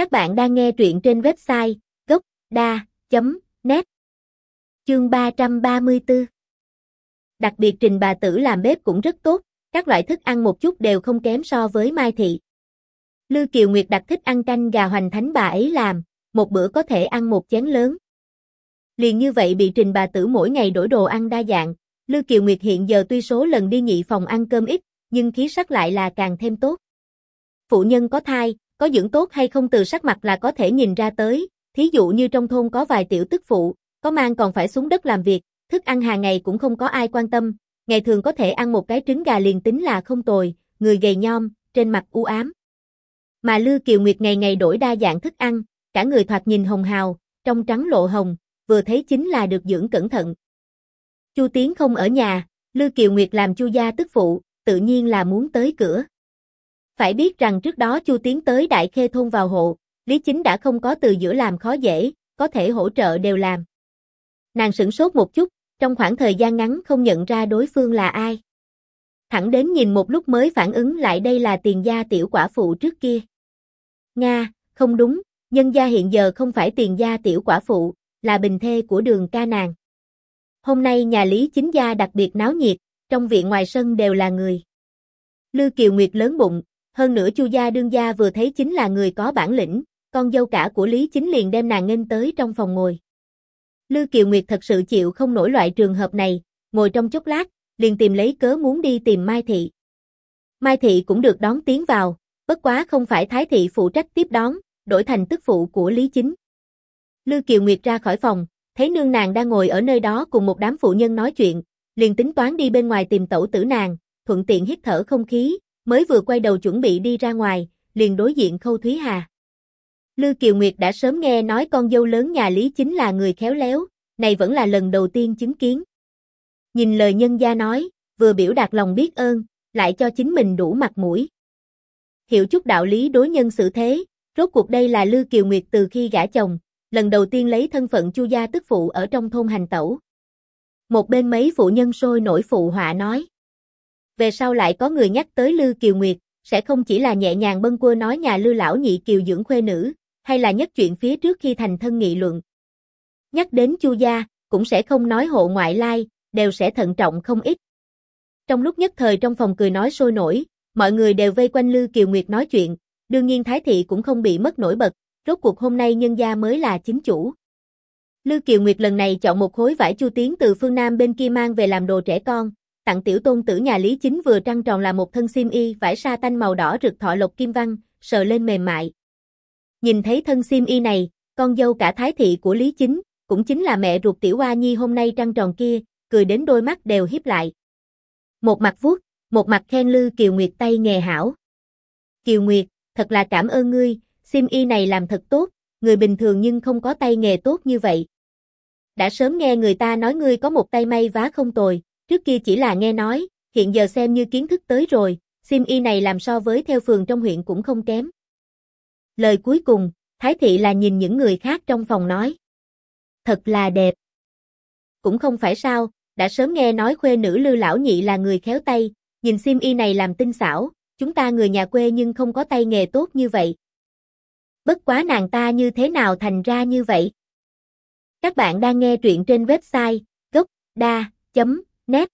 Các bạn đang nghe truyện trên website gocda.net Chương 334 Đặc biệt Trình bà tử làm bếp cũng rất tốt, các loại thức ăn một chút đều không kém so với Mai Thị. Lư Kiều Nguyệt đặc thích ăn canh gà hoành thánh bà ấy làm, một bữa có thể ăn một chén lớn. Liền như vậy bị Trình bà tử mỗi ngày đổi đồ ăn đa dạng, Lư Kiều Nguyệt hiện giờ tuy số lần đi nhị phòng ăn cơm ít, nhưng khí sắc lại là càng thêm tốt. Phụ nhân có thai, có dưỡng tốt hay không từ sắc mặt là có thể nhìn ra tới, thí dụ như trong thôn có vài tiểu tức phụ, có mang còn phải xuống đất làm việc, thức ăn hàng ngày cũng không có ai quan tâm, ngày thường có thể ăn một cái trứng gà liền tính là không tồi, người gầy nhom, trên mặt u ám. Mà Lư Kiều Nguyệt ngày ngày đổi đa dạng thức ăn, cả người thoạt nhìn hồng hào, trong trắng lộ hồng, vừa thấy chính là được dưỡng cẩn thận. Chu Tiến không ở nhà, Lư Kiều Nguyệt làm Chu gia tức phụ, tự nhiên là muốn tới cửa. Phải biết rằng trước đó Chu Tiến tới Đại Khê thôn vào hộ, Lý Chính đã không có từ giữa làm khó dễ, có thể hỗ trợ đều làm. Nàng sửng sốt một chút, trong khoảng thời gian ngắn không nhận ra đối phương là ai. Thẳng đến nhìn một lúc mới phản ứng lại đây là tiền gia tiểu quả phụ trước kia. Nga, không đúng, nhân gia hiện giờ không phải tiền gia tiểu quả phụ, là bình thê của đường ca nàng. Hôm nay nhà Lý Chính gia đặc biệt náo nhiệt, trong viện ngoài sân đều là người. Lư Kiều Nguyệt lớn bụng, hơn nữa Chu gia đương gia vừa thấy chính là người có bản lĩnh, con dâu cả của Lý Chính liền đem nàng nghênh tới trong phòng ngồi. Lư Kiều Nguyệt thật sự chịu không nổi loại trường hợp này, ngồi trong chốc lát, liền tìm lấy cớ muốn đi tìm Mai Thị. Mai Thị cũng được đón tiến vào, bất quá không phải Thái Thị phụ trách tiếp đón, đổi thành tức phụ của Lý Chính. Lư Kiều Nguyệt ra khỏi phòng, thấy nương nàng đang ngồi ở nơi đó cùng một đám phụ nhân nói chuyện, liền tính toán đi bên ngoài tìm tẩu tử nàng, thuận tiện hít thở không khí, mới vừa quay đầu chuẩn bị đi ra ngoài, liền đối diện Khâu Thúy Hà. Lư Kiều Nguyệt đã sớm nghe nói con dâu lớn nhà Lý chính là người khéo léo, này vẫn là lần đầu tiên chứng kiến. Nhìn lời nhân gia nói, vừa biểu đạt lòng biết ơn, lại cho chính mình đủ mặt mũi. Hiểu chút đạo lý đối nhân xử thế, rốt cuộc đây là Lư Kiều Nguyệt từ khi gả chồng, lần đầu tiên lấy thân phận chu gia tức phụ ở trong thôn hành tẩu. Một bên mấy phụ nhân sôi nổi phụ họa nói. Về sau lại có người nhắc tới Lư Kiều Nguyệt, sẽ không chỉ là nhẹ nhàng bâng quơ nói nhà Lư lão nhị kiều dưỡng khuê nữ, hay là nhất chuyện phía trước khi thành thân nghị luận. Nhắc đến Chu gia, cũng sẽ không nói hộ ngoại lai, đều sẽ thận trọng không ít. Trong lúc nhất thời trong phòng cười nói sôi nổi, mọi người đều vây quanh Lư Kiều Nguyệt nói chuyện, đương nhiên Thái Thị cũng không bị mất nổi bật, rốt cuộc hôm nay nhân gia mới là chính chủ. Lư Kiều Nguyệt lần này chọn một khối vải chu tiến từ phương Nam bên kia mang về làm đồ trẻ con, tặng tiểu tôn tử nhà Lý Chính vừa trăng tròn là một thân xiêm y vải sa tanh màu đỏ rực thọ lộc kim văn, sờ lên mềm mại. Nhìn thấy thân xiêm y này, con dâu cả thái thị của Lý Chính, cũng chính là mẹ ruột tiểu hoa nhi hôm nay trăng tròn kia, cười đến đôi mắt đều hiếp lại. Một mặt vuốt, một mặt khen Lư Kiều Nguyệt tay nghề hảo. Kiều Nguyệt, thật là cảm ơn ngươi, xiêm y này làm thật tốt, người bình thường nhưng không có tay nghề tốt như vậy. Đã sớm nghe người ta nói ngươi có một tay may vá không tồi, trước kia chỉ là nghe nói, hiện giờ xem như kiến thức tới rồi, sim y này làm so với theo phường trong huyện cũng không kém. Lời cuối cùng, Thái thị là nhìn những người khác trong phòng nói. Thật là đẹp. Cũng không phải sao, đã sớm nghe nói khuê nữ lư lão nhị là người khéo tay, nhìn sim y này làm tinh xảo, chúng ta người nhà quê nhưng không có tay nghề tốt như vậy. Bất quá nàng ta như thế nào thành ra như vậy? Các bạn đang nghe truyện trên website Net